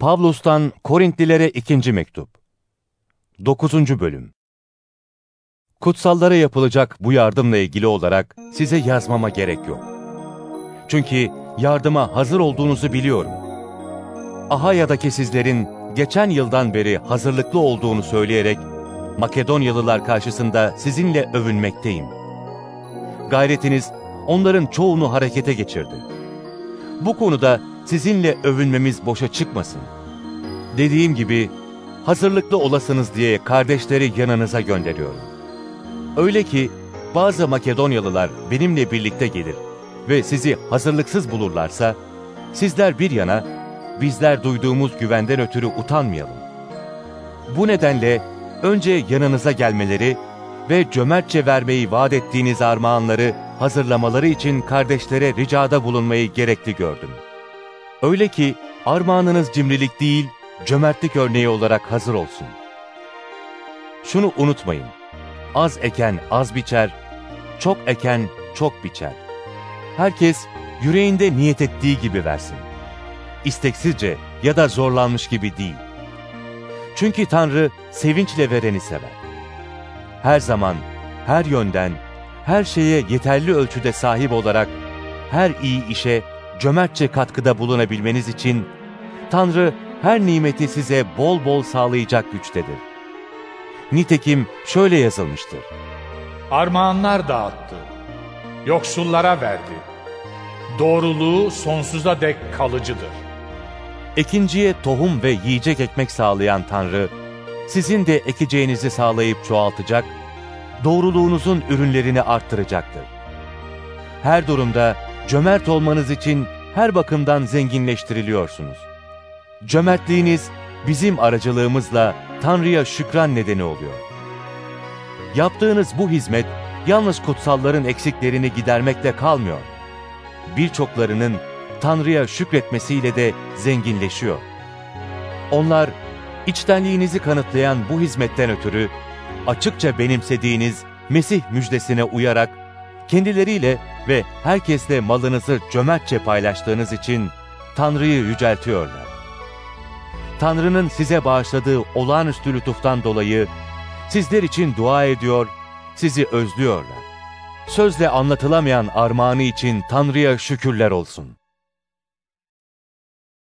Pavlus'tan Korintlilere ikinci mektup. 9. bölüm. Kutsallara yapılacak bu yardımla ilgili olarak size yazmama gerek yok. Çünkü yardıma hazır olduğunuzu biliyorum. Ahaya'daki sizlerin geçen yıldan beri hazırlıklı olduğunu söyleyerek Makedonyalılar karşısında sizinle övünmekteyim. Gayretiniz onların çoğunu harekete geçirdi. Bu konuda sizinle övünmemiz boşa çıkmasın. Dediğim gibi hazırlıklı olasınız diye kardeşleri yanınıza gönderiyorum. Öyle ki bazı Makedonyalılar benimle birlikte gelir ve sizi hazırlıksız bulurlarsa, sizler bir yana, bizler duyduğumuz güvenden ötürü utanmayalım. Bu nedenle önce yanınıza gelmeleri ve cömertçe vermeyi vaat ettiğiniz armağanları hazırlamaları için kardeşlere ricada bulunmayı gerekli gördüm. Öyle ki armağanınız cimrilik değil, cömertlik örneği olarak hazır olsun. Şunu unutmayın, az eken az biçer, çok eken çok biçer. Herkes yüreğinde niyet ettiği gibi versin. İsteksizce ya da zorlanmış gibi değil. Çünkü Tanrı sevinçle vereni sever. Her zaman, her yönden, her şeye yeterli ölçüde sahip olarak her iyi işe cömertçe katkıda bulunabilmeniz için Tanrı her nimeti size bol bol sağlayacak güçtedir. Nitekim şöyle yazılmıştır. Armağanlar dağıttı, yoksullara verdi. Doğruluğu sonsuza dek kalıcıdır. Ekinciye tohum ve yiyecek ekmek sağlayan Tanrı, sizin de ekeceğinizi sağlayıp çoğaltacak, doğruluğunuzun ürünlerini arttıracaktır. Her durumda cömert olmanız için her bakımdan zenginleştiriliyorsunuz. Cömertliğiniz bizim aracılığımızla Tanrı'ya şükran nedeni oluyor. Yaptığınız bu hizmet yalnız kutsalların eksiklerini gidermekle kalmıyor. Birçoklarının Tanrı'ya şükretmesiyle de zenginleşiyor. Onlar içtenliğinizi kanıtlayan bu hizmetten ötürü açıkça benimsediğiniz Mesih müjdesine uyarak kendileriyle ve herkesle malınızı cömertçe paylaştığınız için Tanrı'yı yüceltiyorlar. Tanrı'nın size bağışladığı olağanüstü lütuftan dolayı sizler için dua ediyor, sizi özlüyorlar. Sözle anlatılamayan armağanı için Tanrı'ya şükürler olsun.